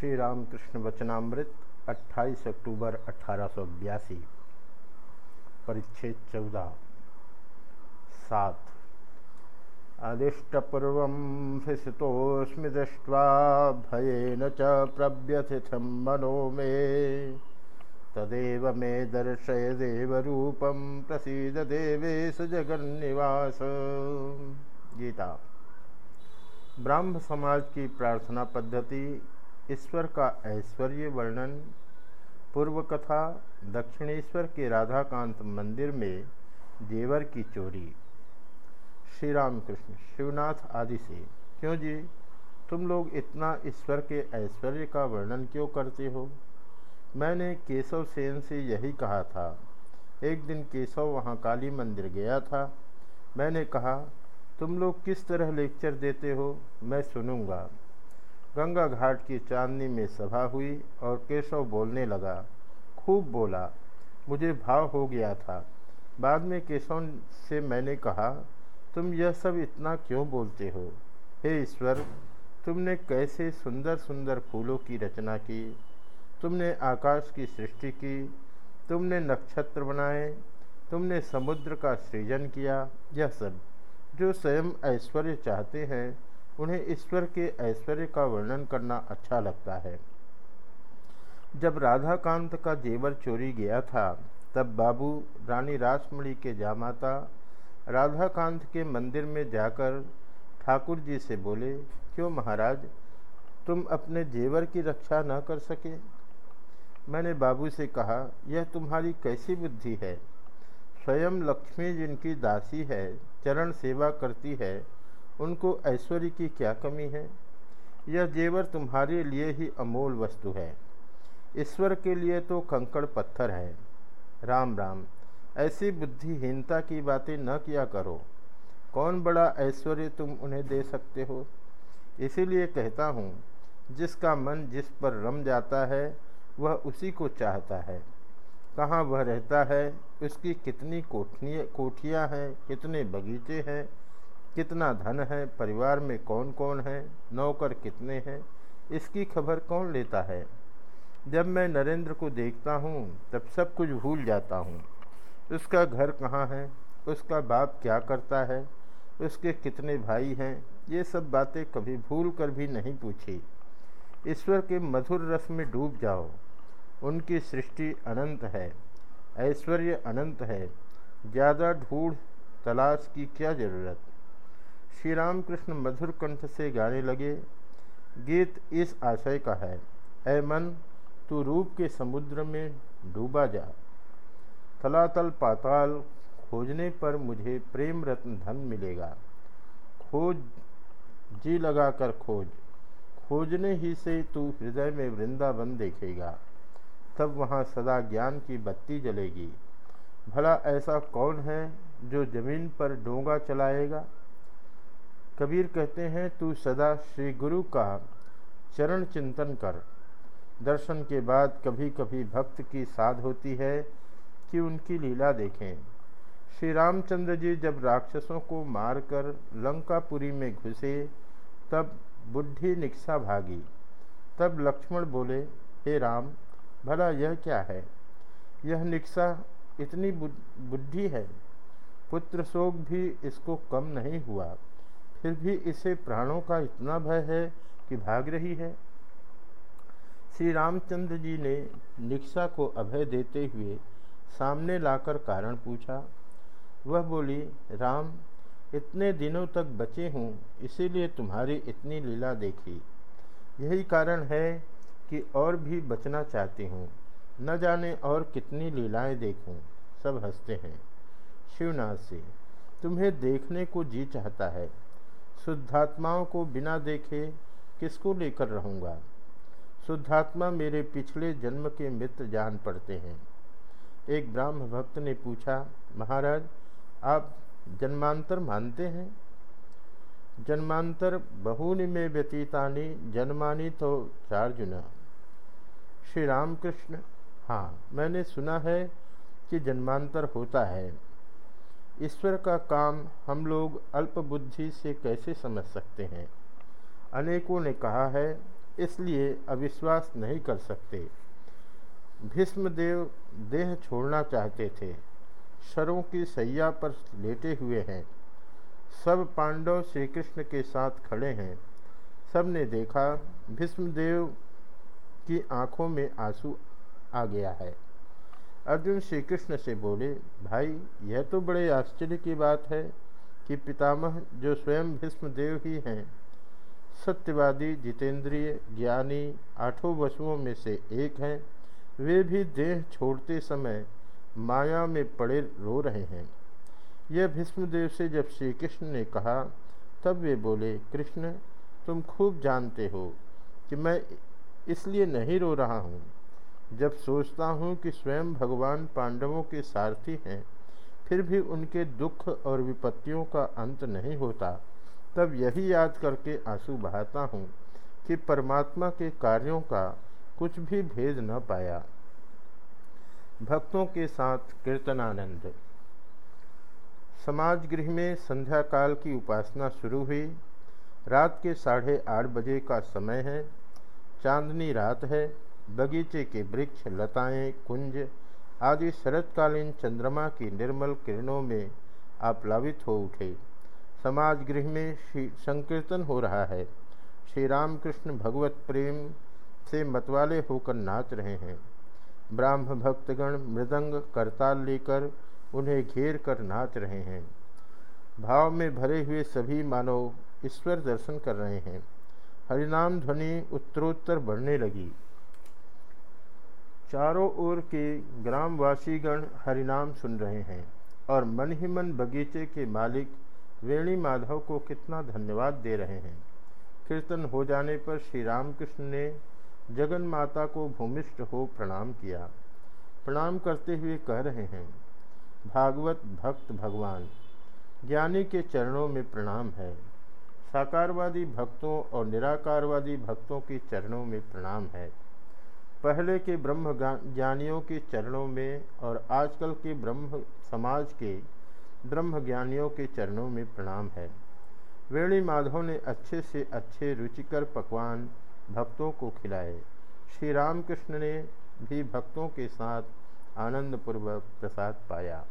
श्री रामकृष्ण वचनामृत 28 अक्टूबर अठारह परिच्छेद चौदह। सात। अदिष्टपूर्व हृषितोस्मि दृष्ट्वा भयेन च प्रव्यथितं मनो मे। तदेव मे दर्शय देवरूपं प्रसीद देवेश जगन्निवास। गीता। ब्राह्म समाज की प्रार्थना पद्धति ईश्वर का ऐश्वर्य वर्णन पूर्व कथा दक्षिणेश्वर के राधाकांत मंदिर में जेवर की चोरी। श्री राम कृष्ण शिवनाथ आदि से, क्यों जी? तुम लोग इतना ईश्वर के ऐश्वर्य का वर्णन क्यों करते हो? मैंने केशव सेन से यही कहा था। एक दिन केशव वहाँ काली मंदिर गया था। मैंने कहा, तुम लोग किस तरह लेक्चर देते हो? मैं सुनूँगा। गंगा घाट की चांदनी में सभा हुई और केशव बोलने लगा, खूब बोला, मुझे भाव हो गया था। बाद में केशव से मैंने कहा, तुम यह सब इतना क्यों बोलते हो? हे ईश्वर, तुमने कैसे सुंदर सुंदर फूलों की रचना की? तुमने आकाश की सृष्टि की, तुमने नक्षत्र बनाए, तुमने समुद्र का सृजन किया, यह सब जो स्वयं ऐश्वर्य चाहते हैं उन्हें ईश्वर के ऐश्वर्य का वर्णन करना अच्छा लगता है। जब राधाकांत का जेवर चोरी गया था, तब बाबू रानी रासमणी के जामाता राधाकांत के मंदिर में जाकर ठाकुर जी से बोले, क्यों महाराज, तुम अपने जेवर की रक्षा न कर सके? मैंने बाबू से कहा, यह तुम्हारी कैसी बुद्धि है? स्वयं लक्ष्मी जिनकी दासी है, चरण सेवा करती है उनको ऐश्वर्य की क्या कमी है? यह जेवर तुम्हारे लिए ही अमोल वस्तु है। ईश्वर के लिए तो कंकड़ पत्थर है। राम राम, ऐसी बुद्धिहीनता की बातें न किया करो। कौन बड़ा ऐश्वर्य तुम उन्हें दे सकते हो? इसीलिए कहता हूँ, जिसका मन जिस पर रम जाता है, वह उसी को चाहता है। कहाँ वह रहता है, उसकी कितनी कोठनी कोठियाँ हैं, कितने बगीचे हैं कितना धन है, परिवार में कौन कौन है, नौकर कितने हैं, इसकी खबर कौन लेता है? जब मैं नरेंद्र को देखता हूँ, तब सब कुछ भूल जाता हूँ। उसका घर कहाँ है? उसका बाप क्या करता है? उसके कितने भाई हैं? ये सब बातें कभी भूल कर भी नहीं पूछी। ईश्वर के मधुर रस में डूब जाओ। उनकी सृष्टि अनंत है। ऐश्वर्य अनंत है। ज़्यादा ढूढ़, तलाश की क्या ज़रूरत? श्री रामकृष्ण मधुर कंठ से गाने लगे। गीत इस आशय का है, ऐ मन, तू रूप के समुद्र में डूबा जा। तलातल पाताल खोजने पर मुझे प्रेम रत्न धन मिलेगा। खोज, जी लगाकर खोज। खोजने ही से तू हृदय में वृंदावन देखेगा। तब वहाँ सदा ज्ञान की बत्ती जलेगी। भला ऐसा कौन है जो ज़मीन पर डोंगा चलाएगा? कबीर कहते हैं, तू सदा श्री गुरु का चरण चिंतन कर। दर्शन के बाद कभी कभी भक्त की साध होती है कि उनकी लीला देखें। श्री रामचंद्र जी जब राक्षसों को मारकर लंकापुरी में घुसे, तब बुढ़ी निक्सा भागी। तब लक्ष्मण बोले, हे राम, भला यह क्या है? यह निक्सा इतनी बुद्धि है। पुत्र शोक भी इसको कम नहीं हुआ। फिर भी इसे प्राणों का इतना भय है कि भाग रही है। श्री रामचंद्र जी ने निक्सा को अभय देते हुए सामने लाकर कारण पूछा। वह बोली, राम, इतने दिनों तक बचे हूँ, इसीलिए तुम्हारी इतनी लीला देखी। यही कारण है कि और भी बचना चाहती हूँ। न जाने और कितनी लीलाएँ देखूँ। सब हँसते हैं। शिवनाथ से तुम्हें देखने को जी चाहता है। शुद्धात्माओं को बिना देखे किसको लेकर रहूँगा? शुद्धात्मा मेरे पिछले जन्म के मित्र जान पड़ते हैं। एक ब्राह्म भक्त ने पूछा, महाराज, आप जन्मांतर मानते हैं? जन्मांतर बहुनी में व्यतीतानी, जन्मानी तो चार्जुना। श्री रामकृष्ण हाँ मैंने सुना है कि जन्मांतर होता है। ईश्वर का काम हम लोग अल्प बुद्धि से कैसे समझ सकते हैं? अनेकों ने कहा है, इसलिए अविश्वास नहीं कर सकते। भीष्मदेव देह छोड़ना चाहते थे। शरों की सैया पर लेटे हुए हैं। सब पांडव श्री कृष्ण के साथ खड़े हैं। सबने देखा, भीष्मदेव की आँखों में आँसू आ गया है। अर्जुन श्री कृष्ण से बोले, भाई, यह तो बड़े आश्चर्य की बात है कि पितामह, जो स्वयं भीष्मदेव ही हैं, सत्यवादी, जितेंद्रिय, ज्ञानी, आठों वसुओं में से एक हैं। वे भी देह छोड़ते समय माया में पड़े रो रहे हैं। यह भीष्मदेव से जब श्री कृष्ण ने कहा, तब वे बोले, कृष्ण, तुम खूब जानते हो कि मैं इसलिए नहीं रो रहा हूँ जब सोचता हूँ कि स्वयं भगवान पांडवों के सारथी हैं, फिर भी उनके दुख और विपत्तियों का अंत नहीं होता, तब यही याद करके आँसू बहाता हूँ कि परमात्मा के कार्यों का कुछ भी भेद न पाया। भक्तों के साथ कीर्तनानंद। समाज गृह में संध्या काल की उपासना शुरू हुई। रात के साढ़े आठ बजे का समय है। चांदनी रात है। बगीचे के वृक्ष, लताएँ, कुंज आदि शरतकालीन चंद्रमा की निर्मल किरणों में आप्लावित हो उठे। समाज गृह में श्री संकीर्तन हो रहा है। श्री रामकृष्ण भगवत प्रेम से मतवाले होकर नाच रहे हैं। ब्राह्म भक्तगण मृदंग करताल लेकर उन्हें घेर कर नाच रहे हैं। भाव में भरे हुए सभी मानव ईश्वर दर्शन कर रहे हैं। हरिनाम ध्वनि उत्तरोत्तर बढ़ने लगी। चारों ओर के ग्रामवासीगण हरिनाम सुन रहे हैं और मन ही मन बगीचे के मालिक वेणी माधव को कितना धन्यवाद दे रहे हैं। कीर्तन हो जाने पर श्री रामकृष्ण ने जगन माता को भूमिष्ठ हो प्रणाम किया। प्रणाम करते हुए कह रहे हैं, भागवत भक्त भगवान, ज्ञानी के चरणों में प्रणाम है। साकारवादी भक्तों और निराकारवादी भक्तों के चरणों में प्रणाम है। पहले के ब्रह्म ज्ञानियों के चरणों में और आजकल के ब्रह्म समाज के ब्रह्म ज्ञानियों के चरणों में प्रणाम है। वेणी माधव ने अच्छे से अच्छे रुचिकर पकवान भक्तों को खिलाए। श्री रामकृष्ण ने भी भक्तों के साथ आनंदपूर्वक प्रसाद पाया।